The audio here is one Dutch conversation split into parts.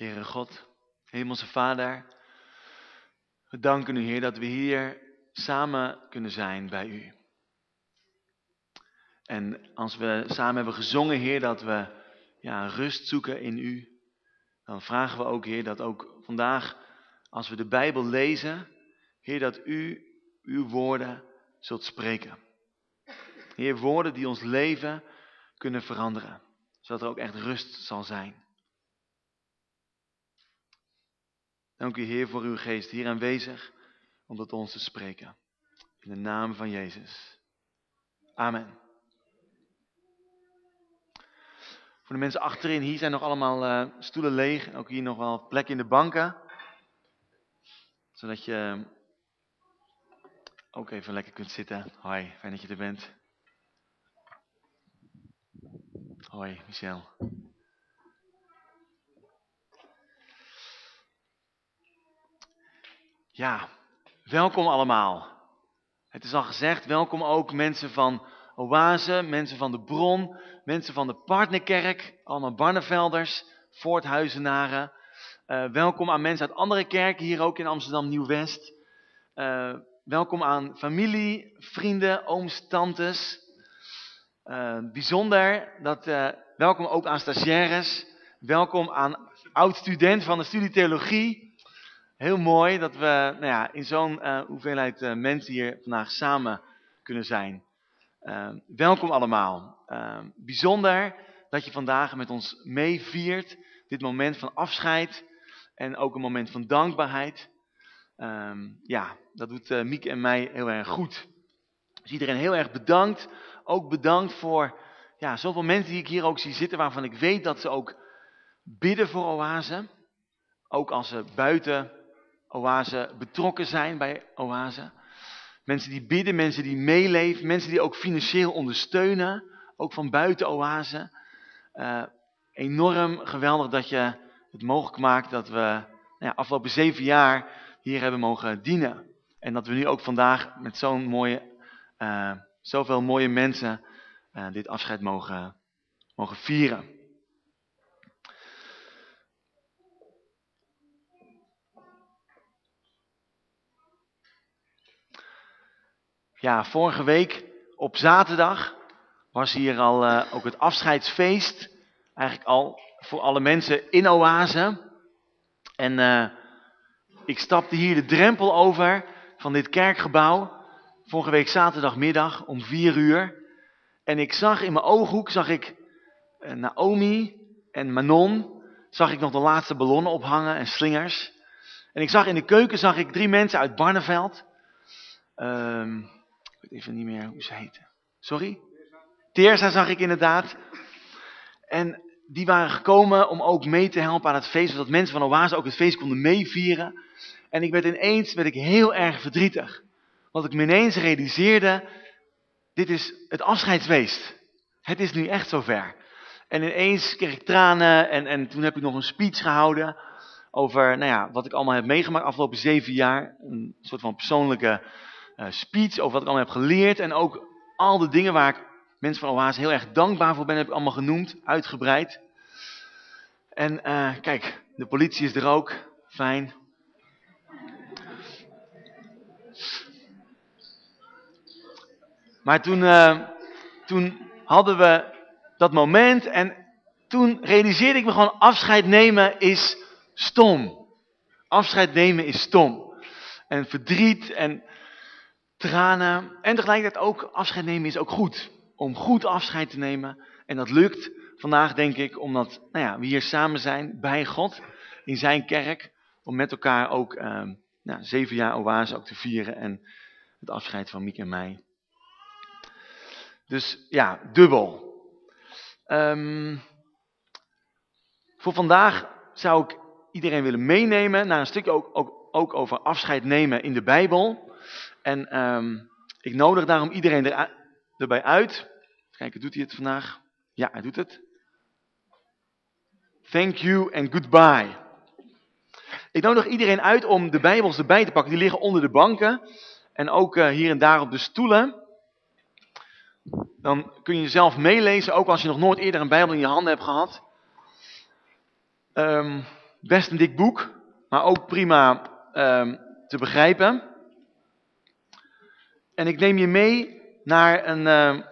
Heere God, Hemelse Vader, we danken u Heer dat we hier samen kunnen zijn bij u. En als we samen hebben gezongen Heer dat we ja, rust zoeken in u, dan vragen we ook Heer dat ook vandaag als we de Bijbel lezen, Heer dat u uw woorden zult spreken. Heer, woorden die ons leven kunnen veranderen, zodat er ook echt rust zal zijn. Dank u Heer voor uw geest hier aanwezig om tot ons te spreken. In de naam van Jezus. Amen. Voor de mensen achterin, hier zijn nog allemaal uh, stoelen leeg. Ook hier nog wel plek in de banken. Zodat je ook even lekker kunt zitten. Hoi, fijn dat je er bent. Hoi, Michel. Ja, welkom allemaal. Het is al gezegd, welkom ook mensen van Oase, mensen van de Bron, mensen van de Partnerkerk, allemaal Barnevelders, Voorthuizenaren. Uh, welkom aan mensen uit andere kerken, hier ook in Amsterdam Nieuw-West. Uh, welkom aan familie, vrienden, ooms, tantes. Uh, bijzonder, dat, welkom ook aan stagiaires. Welkom aan oud-student van de studie Theologie heel mooi dat we nou ja, in zo'n uh, hoeveelheid uh, mensen hier vandaag samen kunnen zijn. Uh, welkom allemaal. bijzonder dat je vandaag met ons meeviert. Dit moment van afscheid en ook een moment van dankbaarheid. ja, dat doet Mieke en mij heel erg goed. Dus iedereen heel erg bedankt. Ook bedankt voor ja, zoveel mensen die ik hier ook zie zitten waarvan ik weet dat ze ook bidden voor oase. Ook als ze buiten Oase betrokken zijn bij Oase. Mensen die bidden, mensen die meeleven, mensen die ook financieel ondersteunen, ook van buiten Oase. Uh, enorm geweldig dat je het mogelijk maakt dat we nou ja, afgelopen zeven jaar hier hebben mogen dienen. En dat we nu ook vandaag met zo'n mooie, uh, zoveel mooie mensen uh, dit afscheid mogen, mogen vieren. Ja, vorige week op zaterdag was hier al uh, ook het afscheidsfeest. Eigenlijk al voor alle mensen in Oase. En uh, ik stapte hier de drempel over van dit kerkgebouw. Vorige week zaterdagmiddag om vier uur. En ik zag in mijn ooghoek, zag ik uh, Naomi en Manon. Zag ik nog de laatste ballonnen ophangen en slingers. En ik zag in de keuken, zag ik drie mensen uit Barneveld. Ehm weet even niet meer hoe ze heette. Sorry? Teersa zag ik inderdaad. En die waren gekomen om ook mee te helpen aan het feest, zodat mensen van Oase ook het feest konden meevieren. En ik werd ineens werd ik heel erg verdrietig. Want ik me ineens realiseerde, dit is het afscheidsfeest. Het is nu echt zover. En ineens kreeg ik tranen en, en toen heb ik nog een speech gehouden over nou ja, wat ik allemaal heb meegemaakt afgelopen zeven jaar. Een soort van persoonlijke speech over wat ik allemaal heb geleerd. En ook al de dingen waar ik mensen van Oase heel erg dankbaar voor ben, heb ik allemaal genoemd, uitgebreid. En uh, kijk, de politie is er ook. Fijn. Maar toen, uh, toen hadden we dat moment en toen realiseerde ik me gewoon afscheid nemen is stom. Afscheid nemen is stom. En verdriet en tranen en tegelijkertijd ook afscheid nemen is ook goed. Om goed afscheid te nemen. En dat lukt vandaag denk ik omdat nou ja, we hier samen zijn bij God in zijn kerk. Om met elkaar ook uh, nou, zeven jaar oase ook te vieren en het afscheid van Miek en mij. Dus ja, dubbel. Um, voor vandaag zou ik iedereen willen meenemen naar een stukje ook, ook, ook over afscheid nemen in de Bijbel. En um, ik nodig daarom iedereen er, erbij uit. Kijken, doet hij het vandaag? Ja, hij doet het. Thank you and goodbye. Ik nodig iedereen uit om de Bijbels erbij te pakken. Die liggen onder de banken. En ook uh, hier en daar op de stoelen. Dan kun je zelf meelezen, ook als je nog nooit eerder een Bijbel in je handen hebt gehad. Um, best een dik boek, maar ook prima ehm, te begrijpen. En ik neem je mee naar een, ehm,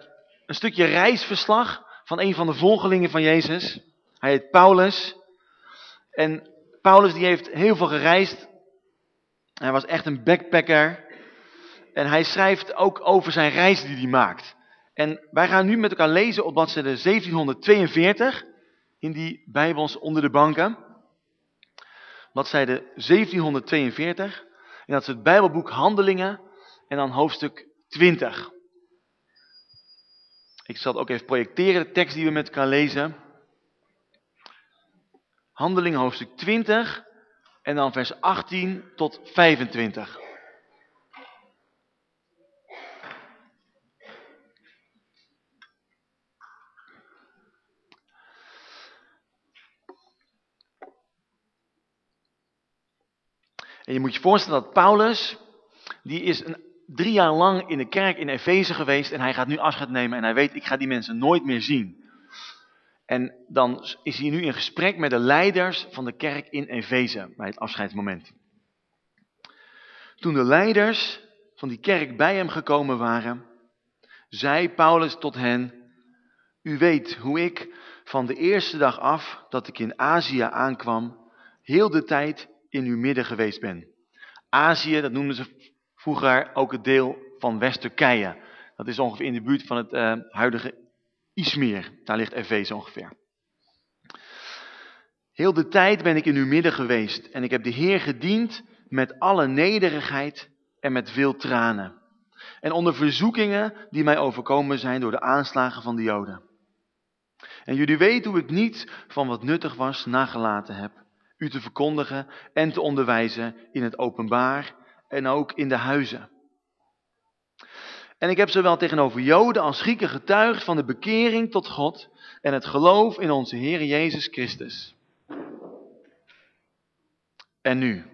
een stukje reisverslag van een van de volgelingen van Jezus. Hij heet Paulus. En Paulus die heeft heel veel gereisd. Hij was echt een backpacker. En hij schrijft ook over zijn reis die hij maakt. En wij gaan nu met elkaar lezen op bladzijde 1742 in die Bijbels onder de banken. Bladzijde 1742. En dat is het Bijbelboek Handelingen en dan hoofdstuk 20. Ik zal het ook even projecteren, de tekst die we met elkaar lezen. Handelingen hoofdstuk 20 en dan vers 18 tot 25. En je moet je voorstellen dat Paulus, die is een, drie jaar lang in de kerk in Efeze geweest en hij gaat nu afscheid nemen en hij weet, ik ga die mensen nooit meer zien. En dan is hij nu in gesprek met de leiders van de kerk in Efeze bij het afscheidsmoment. Toen de leiders van die kerk bij hem gekomen waren, zei Paulus tot hen, u weet hoe ik van de eerste dag af dat ik in Azië aankwam, heel de tijd in uw midden geweest ben. Azië, dat noemden ze vroeger ook het deel van West-Turkije. Dat is ongeveer in de buurt van het uh, huidige Izmir. Daar ligt Efeze ongeveer. Heel de tijd ben ik in uw midden geweest en ik heb de Heer gediend met alle nederigheid en met veel tranen. En onder verzoekingen die mij overkomen zijn door de aanslagen van de Joden. En jullie weten hoe ik niet van wat nuttig was nagelaten heb u te verkondigen en te onderwijzen in het openbaar en ook in de huizen. En ik heb zowel tegenover Joden als Grieken getuigd van de bekering tot God en het geloof in onze Heer Jezus Christus. En nu,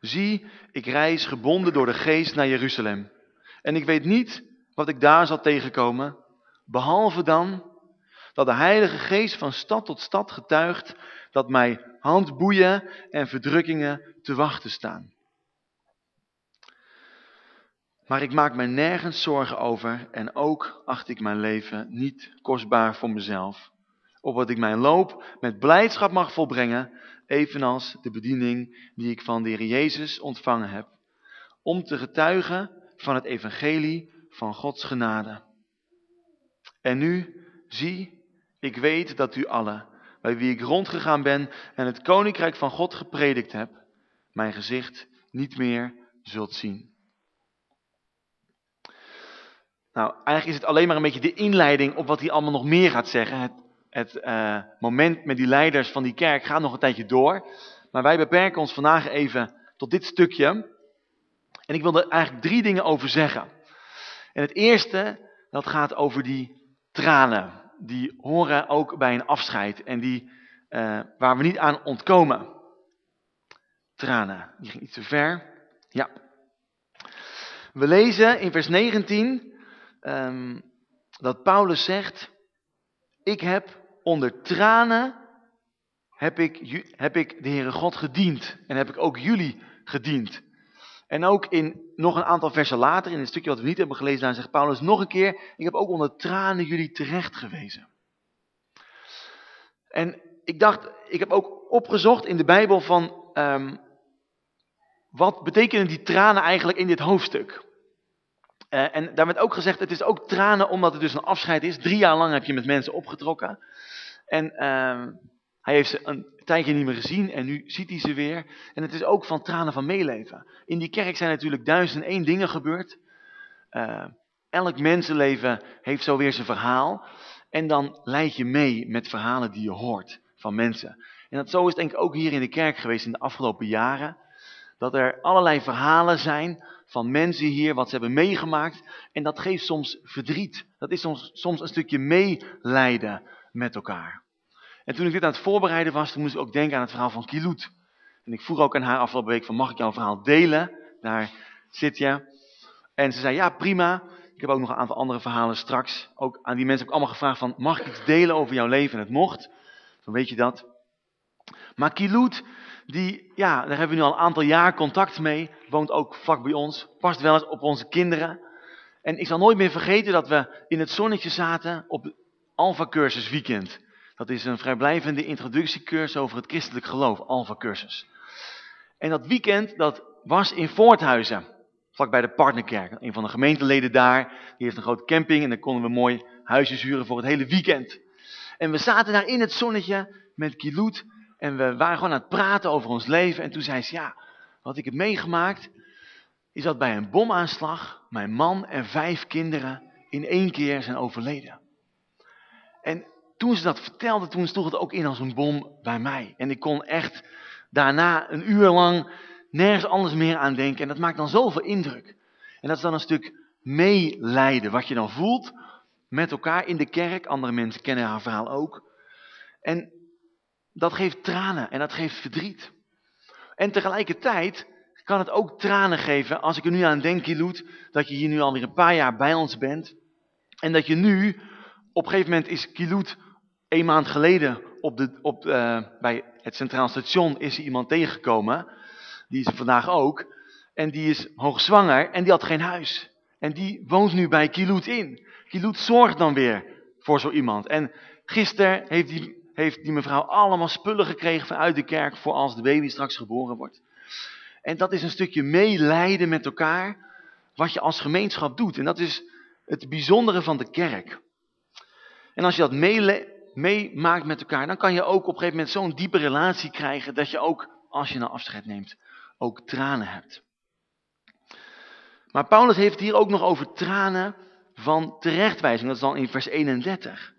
zie, ik reis gebonden door de geest naar Jeruzalem. En ik weet niet wat ik daar zal tegenkomen, behalve dan dat de Heilige Geest van stad tot stad getuigt dat mij handboeien en verdrukkingen te wachten staan. Maar ik maak mij nergens zorgen over en ook acht ik mijn leven niet kostbaar voor mezelf. Opdat ik mijn loop met blijdschap mag volbrengen, evenals de bediening die ik van de Heer Jezus ontvangen heb. Om te getuigen van het evangelie van Gods genade. En nu, zie, ik weet dat u allen bij wie ik rondgegaan ben en het koninkrijk van God gepredikt heb, mijn gezicht niet meer zult zien. Nou, eigenlijk is het alleen maar een beetje de inleiding op wat hij allemaal nog meer gaat zeggen. Het, het uh, moment met die leiders van die kerk gaat nog een tijdje door. Maar wij beperken ons vandaag even tot dit stukje. En ik wil er eigenlijk drie dingen over zeggen. En het eerste, dat gaat over die tranen die horen ook bij een afscheid en die, uh, waar we niet aan ontkomen. Tranen, die ging iets te ver. Ja. We lezen in vers 19 um, ehm, dat Paulus zegt, ik heb onder tranen, heb ik, heb ik de Heere God gediend en heb ik ook jullie gediend. En ook in nog een aantal versen later, in het stukje wat we niet hebben gelezen, daar zegt Paulus nog een keer, ik heb ook onder tranen jullie terecht gewezen. En ik dacht, ik heb ook opgezocht in de Bijbel van, um, wat betekenen die tranen eigenlijk in dit hoofdstuk? Uh, en daar werd ook gezegd, het is ook tranen omdat het dus een afscheid is. Drie jaar lang heb je met mensen opgetrokken. En uh, hij heeft ze een tijdje niet meer gezien en nu ziet hij ze weer. En het is ook van tranen van meeleven. In die kerk zijn natuurlijk duizend en één dingen gebeurd. Uh, elk mensenleven heeft zo weer zijn verhaal. En dan leid je mee met verhalen die je hoort van mensen. En dat zo is denk ik ook hier in de kerk geweest in de afgelopen jaren. Dat er allerlei verhalen zijn van mensen hier, wat ze hebben meegemaakt. En dat geeft soms verdriet. Dat is soms, soms een stukje meelijden met elkaar. En toen ik dit aan het voorbereiden was, toen moest ik ook denken aan het verhaal van Kiloet. En ik vroeg ook aan haar afgelopen week van, mag ik jouw verhaal delen? Daar zit je. En ze zei, ja prima. Ik heb ook nog een aantal andere verhalen straks. Ook aan die mensen heb ik allemaal gevraagd van, mag ik iets delen over jouw leven? En het mocht. Dan weet je dat. Maar Kiloet, die, ja, daar hebben we nu al een aantal jaar contact mee. Woont ook vlak bij ons. Past wel eens op onze kinderen. En ik zal nooit meer vergeten dat we in het zonnetje zaten op Alpha Cursus Weekend. Dat is een vrijblijvende introductiecursus over het christelijk geloof, Alpha Cursus. En dat weekend, dat was in Voorthuizen, vlakbij de Partnerkerk. Een van de gemeenteleden daar, die heeft een grote camping en daar konden we mooi huisjes huren voor het hele weekend. En we zaten daar in het zonnetje met Kiloet en we waren gewoon aan het praten over ons leven. En toen zei ze, ja, wat ik heb meegemaakt, is dat bij een bomaanslag mijn man en vijf kinderen in één keer zijn overleden. En toen ze dat vertelde, toen sloeg het ook in als een bom bij mij. En ik kon echt daarna een uur lang nergens anders meer aan denken. En dat maakt dan zoveel indruk. En dat is dan een stuk meelijden, wat je dan voelt met elkaar in de kerk. Andere mensen kennen haar verhaal ook. En dat geeft tranen en dat geeft verdriet. En tegelijkertijd kan het ook tranen geven, als ik er nu aan denk, Kiloet, dat je hier nu alweer een paar jaar bij ons bent. En dat je nu, op een gegeven moment is Kiloet een maand geleden op de, op, uh, bij het Centraal Station is er iemand tegengekomen. Die is er vandaag ook. En die is hoogzwanger en die had geen huis. En die woont nu bij Kiloet in. Kiloet zorgt dan weer voor zo iemand. En gisteren heeft die, heeft die mevrouw allemaal spullen gekregen vanuit de kerk voor als de baby straks geboren wordt. En dat is een stukje meelijden met elkaar, wat je als gemeenschap doet. En dat is het bijzondere van de kerk. En als je dat meemaakt met elkaar, dan kan je ook op een gegeven moment zo'n diepe relatie krijgen, dat je ook, als je een afscheid neemt, ook tranen hebt. Maar Paulus heeft hier ook nog over tranen van terechtwijzing. Dat is dan in vers 31.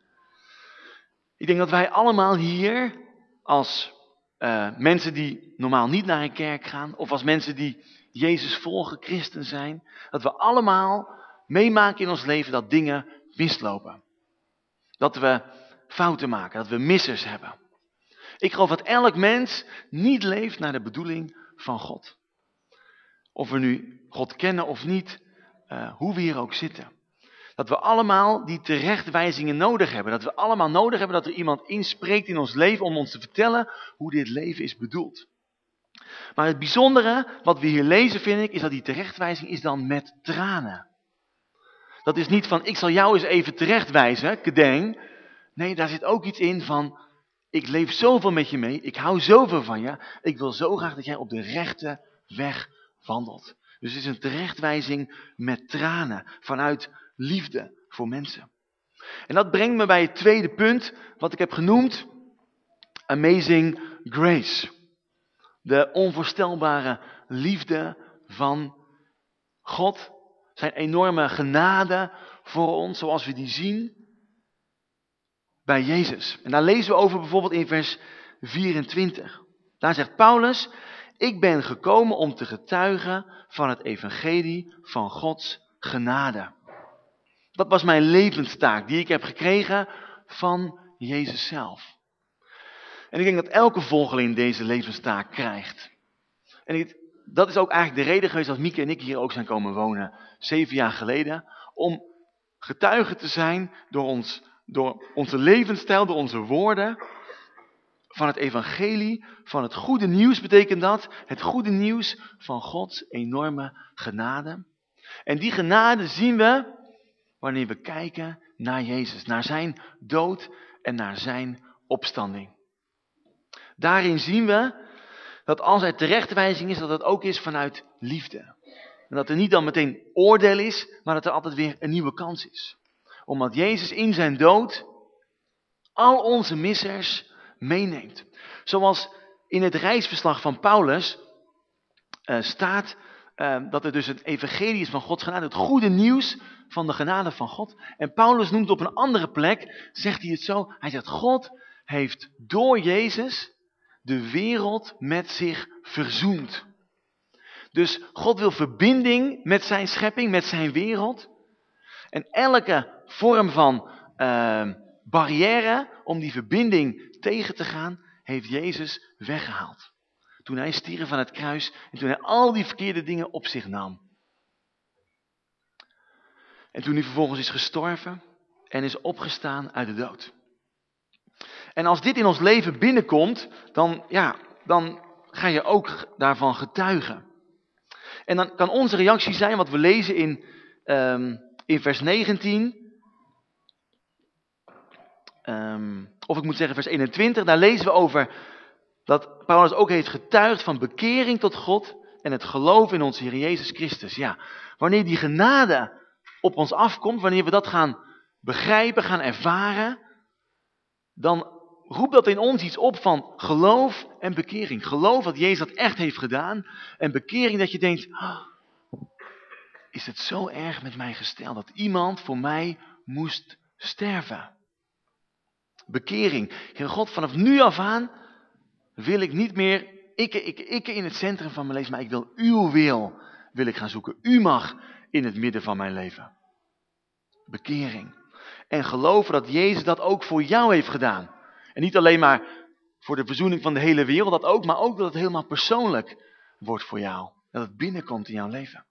Ik denk dat wij allemaal hier als uh, mensen die normaal niet naar een kerk gaan, of als mensen die Jezus volgen, christen zijn, dat we allemaal meemaken in ons leven dat dingen mislopen. Dat we fouten maken, dat we missers hebben. Ik geloof dat elk mens niet leeft naar de bedoeling van God. Of we nu God kennen of niet, uh, hoe we hier ook zitten. Dat we allemaal die terechtwijzingen nodig hebben. Dat we allemaal nodig hebben dat er iemand inspreekt in ons leven om ons te vertellen hoe dit leven is bedoeld. Maar het bijzondere wat we hier lezen vind ik, is dat die terechtwijzing is dan met tranen. Dat is niet van, ik zal jou eens even terechtwijzen, kedeng. Nee, daar zit ook iets in van, ik leef zoveel met je mee, ik hou zoveel van je. Ik wil zo graag dat jij op de rechte weg wandelt. Dus het is een terechtwijzing met tranen, vanuit liefde voor mensen. En dat brengt me bij het tweede punt, wat ik heb genoemd, Amazing Grace. De onvoorstelbare liefde van God, zijn enorme genade voor ons, zoals we die zien bij Jezus. En daar lezen we over bijvoorbeeld in vers 24. Daar zegt Paulus, ik ben gekomen om te getuigen van het evangelie van Gods genade. Dat was mijn levenstaak die ik heb gekregen van Jezus zelf. En ik denk dat elke volgeling deze levenstaak krijgt. En dat is ook eigenlijk de reden geweest dat Mieke en ik hier ook zijn komen wonen. Zeven jaar geleden. Om getuigen te zijn door, ons, door onze levensstijl, door onze woorden. Van het evangelie, van het goede nieuws betekent dat. Het goede nieuws van Gods enorme genade. En die genade zien we wanneer we kijken naar Jezus, naar zijn dood en naar zijn opstanding. Daarin zien we dat als er terechtwijzing is, dat het ook is vanuit liefde. En dat er niet dan meteen oordeel is, maar dat er altijd weer een nieuwe kans is. Omdat Jezus in zijn dood al onze missers meeneemt. Zoals in het reisverslag van Paulus uh, staat uh, dat er dus het evangelie is van Gods genade, het goede nieuws van de genade van God. En Paulus noemt op een andere plek, zegt hij het zo, hij zegt God heeft door Jezus de wereld met zich verzoend. Dus God wil verbinding met zijn schepping, met zijn wereld. En elke vorm van uh, barrière om die verbinding tegen te gaan, heeft Jezus weggehaald. Toen hij stierf van het kruis en toen hij al die verkeerde dingen op zich nam. En toen hij vervolgens is gestorven en is opgestaan uit de dood. En als dit in ons leven binnenkomt, dan, ja, dan ga je ook daarvan getuigen. En dan kan onze reactie zijn, wat we lezen in, um, in vers 19. Um, ehm, of ik moet zeggen vers 21, daar lezen we over dat Paulus ook heeft getuigd van bekering tot God en het geloof in onze Heer Jezus Christus. Ja, wanneer die genade op ons afkomt, wanneer we dat gaan begrijpen, gaan ervaren, dan roept dat in ons iets op van geloof en bekering. Geloof dat Jezus dat echt heeft gedaan en bekering dat je denkt, oh, is het zo erg met mij gesteld dat iemand voor mij moest sterven. Bekering. Heer God, vanaf nu af aan wil ik niet meer ikke, ikke, ikke in het centrum van mijn leven, maar ik wil uw wil wil ik gaan zoeken. U mag in het midden van mijn leven. Bekering. En geloven dat Jezus dat ook voor jou heeft gedaan. En niet alleen maar voor de verzoening van de hele wereld, dat ook, maar ook dat het helemaal persoonlijk wordt voor jou. Dat het binnenkomt in jouw leven.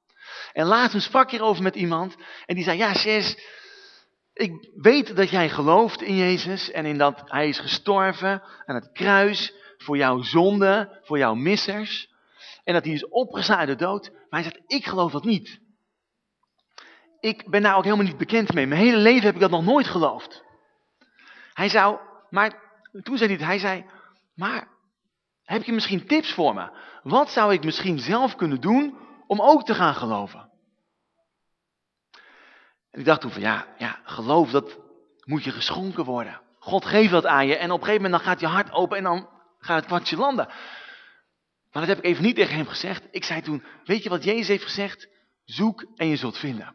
En laatst sprak hierover met iemand en die zei, ja Sis, ik weet dat jij gelooft in Jezus en in dat hij is gestorven aan het kruis voor jouw zonde, voor jouw missers. En dat hij is opgestaan de dood. Maar hij zegt, ik geloof dat niet. Ik ben daar ook helemaal niet bekend mee. Mijn hele leven heb ik dat nog nooit geloofd. Hij zou, maar toen zei hij hij zei, maar heb je misschien tips voor me? Wat zou ik misschien zelf kunnen doen om ook te gaan geloven? En ik dacht toen van, ja, ja, geloof dat moet je geschonken worden. God geeft dat aan je en op een gegeven moment dan gaat je hart open en dan het kwartje landen. Maar dat heb ik even niet tegen hem gezegd. Ik zei toen, weet je wat Jezus heeft gezegd? Zoek en je zult vinden.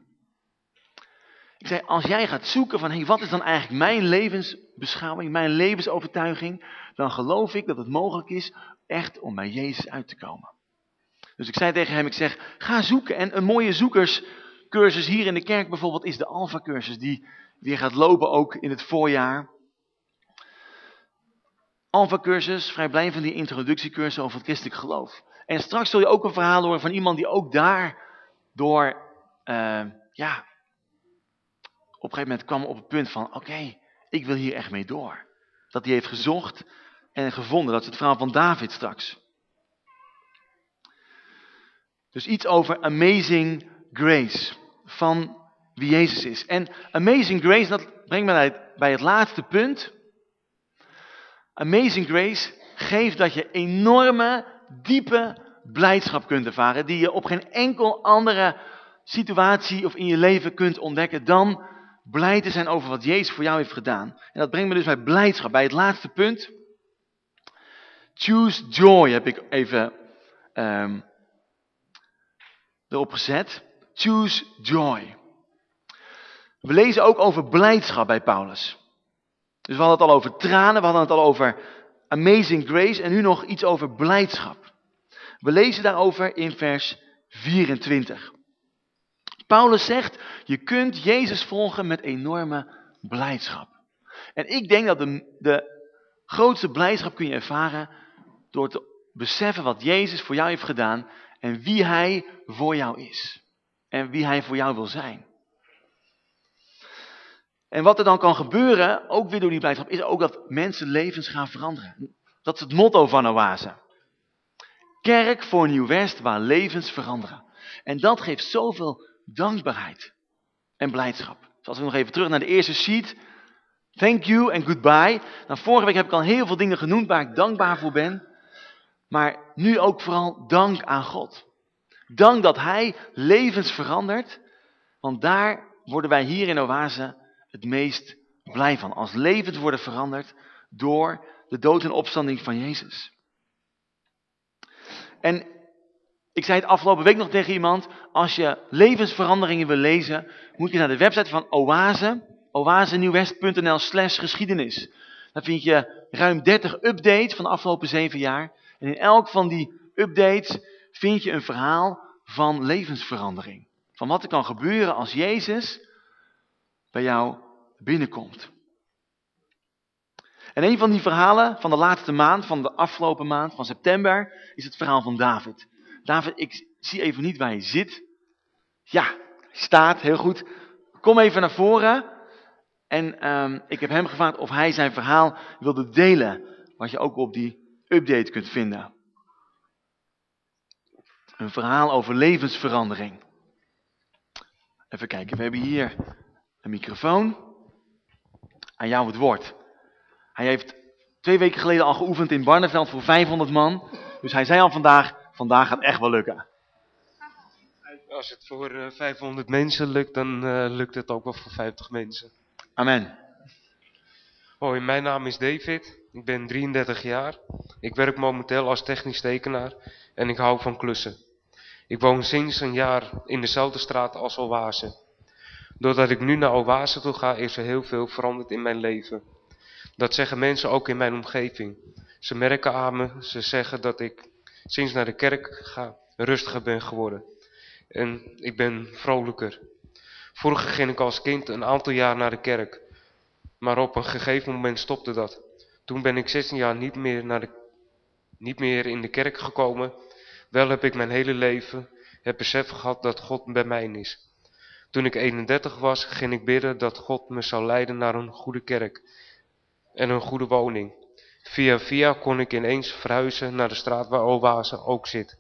Ik zei, als jij gaat zoeken van, hey, wat is dan eigenlijk mijn levensbeschouwing, mijn levensovertuiging, dan geloof ik dat het mogelijk is echt om bij Jezus uit te komen. Dus ik zei tegen hem, ik zeg, ga zoeken. En een mooie zoekerscursus hier in de kerk bijvoorbeeld is de Alpha-cursus, die weer gaat lopen ook in het voorjaar. Alpha-cursus, vrij blij van die introductiecursus over het christelijk geloof. En straks zul je ook een verhaal horen van iemand die ook daar door, uh, ja, op een gegeven moment kwam op het punt van, oké, ik wil hier echt mee door. Dat hij heeft gezocht en gevonden. Dat is het verhaal van David straks. Dus iets over Amazing Grace. Van wie Jezus is. En Amazing Grace, dat brengt me bij het laatste punt. Amazing Grace geeft dat je enorme, diepe blijdschap kunt ervaren. Die je op geen enkel andere situatie of in je leven kunt ontdekken dan blij te zijn over wat Jezus voor jou heeft gedaan. En dat brengt me dus bij blijdschap, bij het laatste punt. Choose joy heb ik even um, erop gezet. Choose joy. We lezen ook over blijdschap bij Paulus. Dus we hadden het al over tranen, we hadden het al over amazing grace en nu nog iets over blijdschap. We lezen daarover in vers 24. Paulus zegt, je kunt Jezus volgen met enorme blijdschap. En ik denk dat de, de grootste blijdschap kun je ervaren door te beseffen wat Jezus voor jou heeft gedaan en wie Hij voor jou is. En wie Hij voor jou wil zijn. En wat er dan kan gebeuren, ook weer door die blijdschap, is ook dat mensen levens gaan veranderen. Dat is het motto van Oase. Kerk voor Nieuw-West waar levens veranderen. En dat geeft zoveel dankbaarheid en blijdschap. Dus als we nog even terug naar de eerste sheet. Thank you and goodbye. Nou, vorige week heb ik al heel veel dingen genoemd waar ik dankbaar voor ben. Maar nu ook vooral dank aan God. Dank dat Hij levens verandert. Want daar worden wij hier in Oase het meest blij van. Als levens worden veranderd door de dood en opstanding van Jezus. En ik zei het afgelopen week nog tegen iemand, als je levensveranderingen wil lezen, moet je naar de website van Oase, oasenieuwwest.nl slash geschiedenis. Daar vind je ruim 30 updates van de afgelopen zeven jaar. En in elk van die updates vind je een verhaal van levensverandering. Van wat er kan gebeuren als Jezus bij jou binnenkomt. En een van die verhalen van de laatste maand, van de afgelopen maand, van september, is het verhaal van David. David, ik zie even niet waar je zit. Ja, staat, heel goed. Kom even naar voren. En ehm, ik heb hem gevraagd of hij zijn verhaal wilde delen. Wat je ook op die update kunt vinden. Een verhaal over levensverandering. Even kijken, we hebben hier een microfoon. Aan jou het woord. Hij heeft twee weken geleden al geoefend in Barneveld voor 500 man. Dus hij zei al vandaag, vandaag gaat echt wel lukken. Als het voor 500 mensen lukt, dan uh, lukt het ook wel voor 50 mensen. Amen. Hoi, mijn naam is David. Ik ben 33 jaar. Ik werk momenteel als technisch tekenaar en ik hou van klussen. Ik woon sinds een jaar in dezelfde straat als Oase. Doordat ik nu naar Oase toe ga, is er heel veel veranderd in mijn leven. Dat zeggen mensen ook in mijn omgeving. Ze merken aan me, ze zeggen dat ik sinds naar de kerk ga rustiger ben geworden. En ik ben vrolijker. Vroeger ging ik als kind een aantal jaar naar de kerk. Maar op een gegeven moment stopte dat. Toen ben ik 16 jaar niet meer, naar de, niet meer in de kerk gekomen. Wel heb ik mijn hele leven het besef gehad dat God bij mij is. Toen ik 31 was, ging ik bidden dat God me zou leiden naar een goede kerk en een goede woning. Via via kon ik ineens verhuizen naar de straat waar Oase ook zit.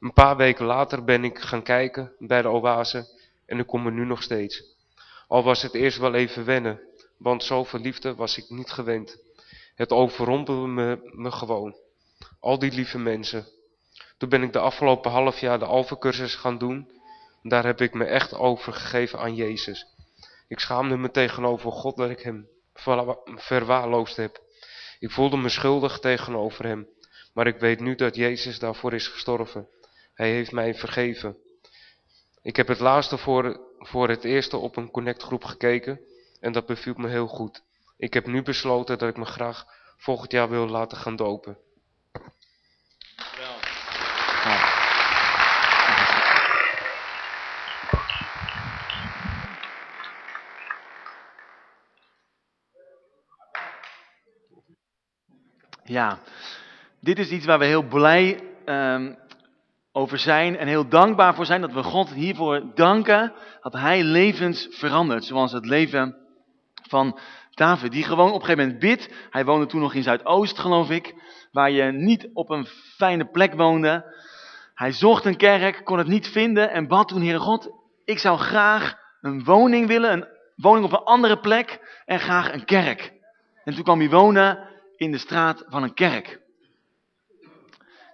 Een paar weken later ben ik gaan kijken bij de Oase en ik kom er nu nog steeds. Al was het eerst wel even wennen, want zoveel liefde was ik niet gewend. Het overrompelde me, me gewoon. Al die lieve mensen. Toen ben ik de afgelopen half jaar de Alpha-cursus gaan doen. Daar heb ik me echt overgegeven aan Jezus. Ik schaamde me tegenover God dat ik hem verwaarloosd heb. Ik voelde me schuldig tegenover hem. Maar ik weet nu dat Jezus daarvoor is gestorven. Hij heeft mij vergeven. Ik heb het laatste voor, voor het eerste op een connectgroep gekeken. En dat beviel me heel goed. Ik heb nu besloten dat ik me graag volgend jaar wil laten gaan dopen. Dit is iets waar we heel blij um, over zijn en heel dankbaar voor zijn. Dat we God hiervoor danken dat hij levens verandert. Zoals het leven van David, die gewoon op een gegeven moment bidt. Hij woonde toen nog in Zuidoost, geloof ik, waar je niet op een fijne plek woonde. Hij zocht een kerk, kon het niet vinden en bad toen, Heere God, ik zou graag een woning willen, een woning op een andere plek en graag een kerk. En toen kwam hij wonen in de straat van een kerk.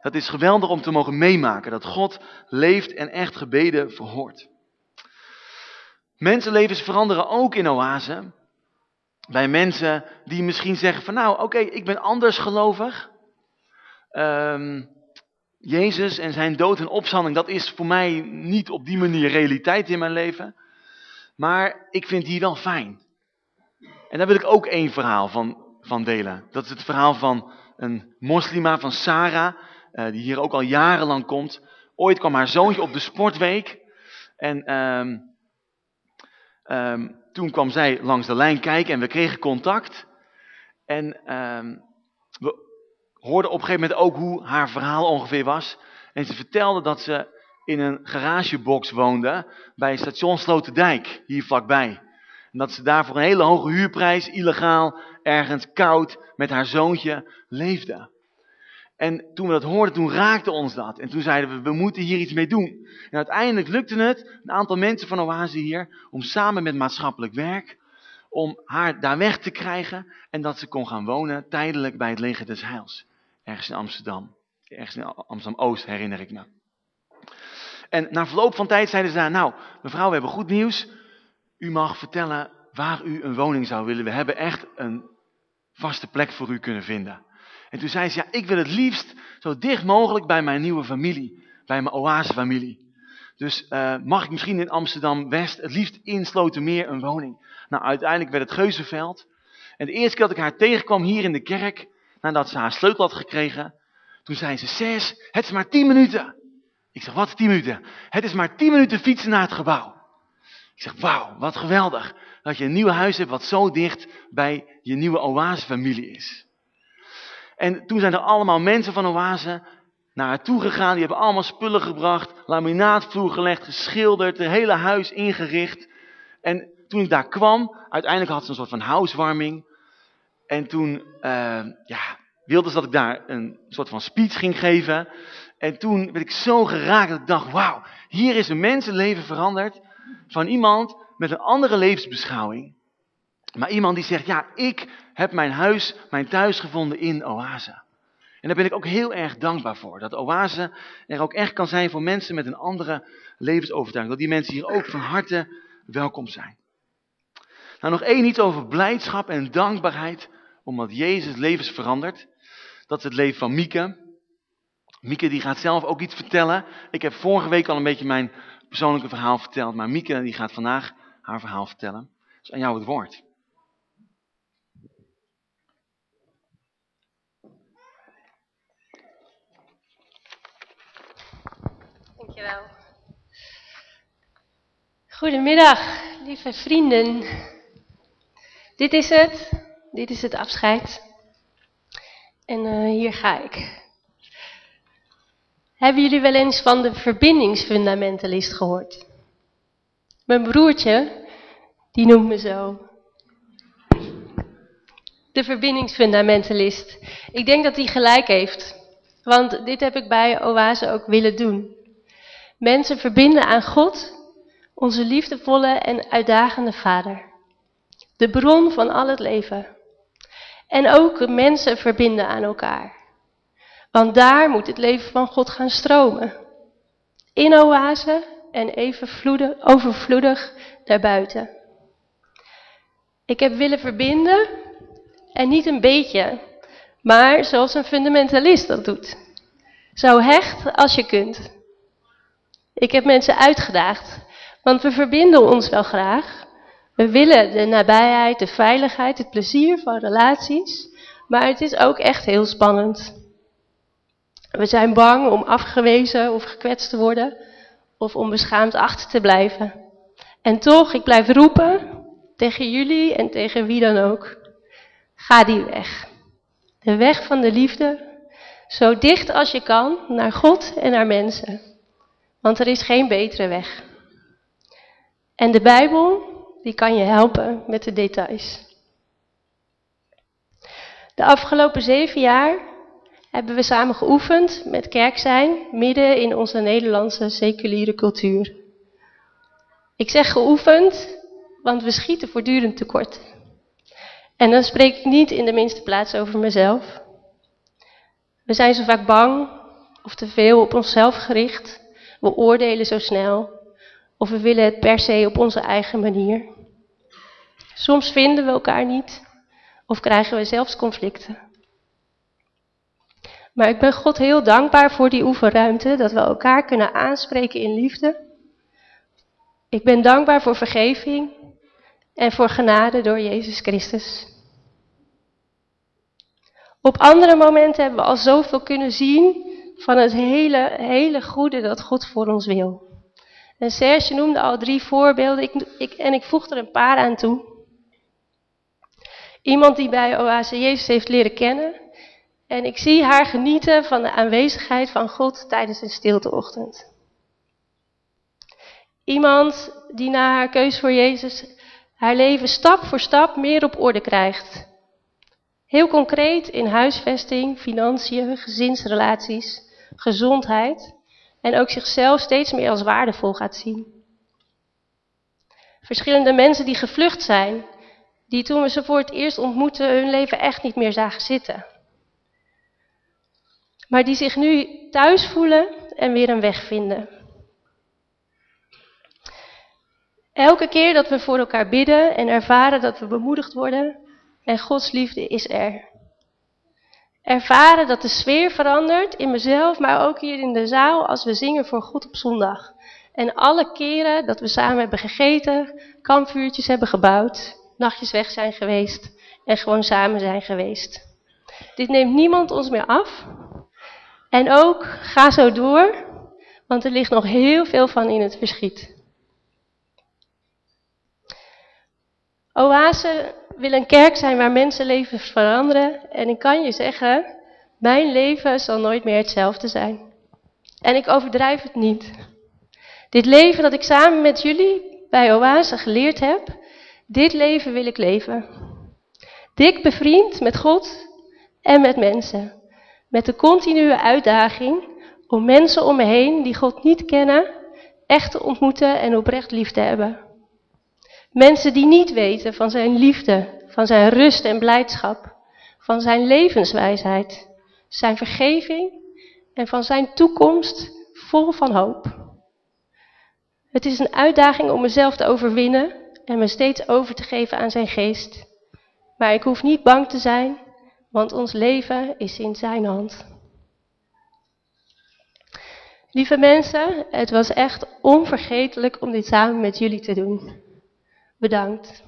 Dat is geweldig om te mogen meemaken, dat God leeft en echt gebeden verhoort. Mensenlevens veranderen ook in oase. Bij mensen die misschien zeggen van nou oké, ik ben anders gelovig. Um, Jezus en zijn dood en opstanding, dat is voor mij niet op die manier realiteit in mijn leven. Maar ik vind die wel fijn. En daar wil ik ook één verhaal van, van delen. Dat is het verhaal van een moslima, van Sarah, uh, die hier ook al jarenlang komt. Ooit kwam haar zoontje op de sportweek. En um, um, toen kwam zij langs de lijn kijken en we kregen contact. En um, we hoorden op een gegeven moment ook hoe haar verhaal ongeveer was. En ze vertelde dat ze in een garagebox woonde bij station Sloterdijk, hier vlakbij. Dat ze daar voor een hele hoge huurprijs, illegaal, ergens koud, met haar zoontje leefde. En toen we dat hoorden, toen raakte ons dat. En toen zeiden we, we moeten hier iets mee doen. En uiteindelijk lukte het, een aantal mensen van Oase hier, om samen met maatschappelijk werk, om haar daar weg te krijgen. En dat ze kon gaan wonen, tijdelijk bij het leger des Heils. Ergens in Amsterdam. Ergens in Amsterdam-Oost, herinner ik me. En na verloop van tijd zeiden ze, nou, mevrouw, we hebben goed nieuws. U mag vertellen waar u een woning zou willen. We hebben echt een vaste plek voor u kunnen vinden. En toen zei ze, ja, ik wil het liefst zo dicht mogelijk bij mijn nieuwe familie. Bij mijn oasefamilie. Dus uh, mag ik misschien in Amsterdam-West het liefst in Slotermeer een woning. Nou, uiteindelijk werd het Geuzenveld. En de eerste keer dat ik haar tegenkwam hier in de kerk, nadat ze haar sleutel had gekregen, toen zei ze, zes, het is maar tien minuten. Ik zeg, wat tien minuten? Het is maar tien minuten fietsen naar het gebouw. Ik zeg, wauw, wat geweldig dat je een nieuw huis hebt wat zo dicht bij je nieuwe oasefamilie is. En toen zijn er allemaal mensen van Oase naar haar toe gegaan. Die hebben allemaal spullen gebracht, laminaatvloer gelegd, geschilderd, het hele huis ingericht. En toen ik daar kwam, uiteindelijk had ze een soort van housewarming. En toen uh, ja, wilde ze dat ik daar een soort van speech ging geven. En toen werd ik zo geraakt dat ik dacht, wauw, hier is een mensenleven veranderd van iemand met een andere levensbeschouwing. Maar iemand die zegt, ja, ik heb mijn huis, mijn thuis gevonden in Oase. En daar ben ik ook heel erg dankbaar voor. Dat Oase er ook echt kan zijn voor mensen met een andere levensovertuiging. Dat die mensen hier ook van harte welkom zijn. Nou, nog één iets over blijdschap en dankbaarheid. Omdat Jezus levens verandert. Dat is het leven van Mieke. Mieke die gaat zelf ook iets vertellen. Ik heb vorige week al een beetje mijn persoonlijke verhaal verteld. Maar Mieke die gaat vandaag haar verhaal vertellen. Dus aan jou het woord. Dankjewel. Goedemiddag, lieve vrienden. Dit is het. Dit is het afscheid. En uh, hier ga ik. Hebben jullie wel eens van de verbindingsfundamentalist gehoord? Mijn broertje, die noemt me zo. De verbindingsfundamentalist. Ik denk dat hij gelijk heeft. Want dit heb ik bij Oase ook willen doen. Mensen verbinden aan God, onze liefdevolle en uitdagende Vader. De bron van al het leven. En ook mensen verbinden aan elkaar. Want daar moet het leven van God gaan stromen. In oase en even overvloedig daarbuiten. Ik heb willen verbinden en niet een beetje, maar zoals een fundamentalist dat doet. Zo hecht als je kunt. Ik heb mensen uitgedaagd, want we verbinden ons wel graag. We willen de nabijheid, de veiligheid, het plezier van relaties, maar het is ook echt heel spannend. We zijn bang om afgewezen of gekwetst te worden of om beschaamd achter te blijven. En toch, ik blijf roepen tegen jullie en tegen wie dan ook. Ga die weg. De weg van de liefde, zo dicht als je kan naar God en naar mensen. Want er is geen betere weg. En de Bijbel, die kan je helpen met de details. De afgelopen zeven jaar hebben we samen geoefend met kerk zijn midden in onze Nederlandse seculiere cultuur. Ik zeg geoefend, want we schieten voortdurend tekort. En dan spreek ik niet in de minste plaats over mezelf. We zijn zo vaak bang of te veel op onszelf gericht. We oordelen zo snel. Of we willen het per se op onze eigen manier. Soms vinden we elkaar niet. Of krijgen we zelfs conflicten. Maar ik ben God heel dankbaar voor die oefenruimte, dat we elkaar kunnen aanspreken in liefde. Ik ben dankbaar voor vergeving en voor genade door Jezus Christus. Op andere momenten hebben we al zoveel kunnen zien van het hele, hele goede dat God voor ons wil. En Serge noemde al drie voorbeelden ik, en ik voeg er een paar aan toe. Iemand die bij Oase Jezus heeft leren kennen. En ik zie haar genieten van de aanwezigheid van God tijdens een stilteochtend. Iemand die na haar keus voor Jezus haar leven stap voor stap meer op orde krijgt. Heel concreet in huisvesting, financiën, gezinsrelaties, gezondheid en ook zichzelf steeds meer als waardevol gaat zien. Verschillende mensen die gevlucht zijn, die toen we ze voor het eerst ontmoetten hun leven echt niet meer zagen zitten. Maar die zich nu thuis voelen en weer een weg vinden. Elke keer dat we voor elkaar bidden en ervaren dat we bemoedigd worden en Gods liefde is er. Ervaren dat de sfeer verandert in mezelf, maar ook hier in de zaal als we zingen voor God op zondag. En alle keren dat we samen hebben gegeten, kampvuurtjes hebben gebouwd, nachtjes weg zijn geweest en gewoon samen zijn geweest. Dit neemt niemand ons meer af. En ook ga zo door, want er ligt nog heel veel van in het verschiet. Oase wil een kerk zijn waar mensenlevens veranderen. En ik kan je zeggen, mijn leven zal nooit meer hetzelfde zijn. En ik overdrijf het niet. Dit leven dat ik samen met jullie bij Oase geleerd heb, Dit leven wil ik leven. Dik bevriend met God en met mensen. Met de continue uitdaging om mensen om me heen die God niet kennen, echt te ontmoeten en oprecht lief te hebben. Mensen die niet weten van zijn liefde, van zijn rust en blijdschap, van zijn levenswijsheid, zijn vergeving en van zijn toekomst vol van hoop. Het is een uitdaging om mezelf te overwinnen en me steeds over te geven aan zijn geest. Maar ik hoef niet bang te zijn, want ons leven is in zijn hand. Lieve mensen, het was echt onvergetelijk om dit samen met jullie te doen. Bedankt.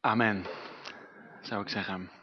Amen, zou ik zeggen.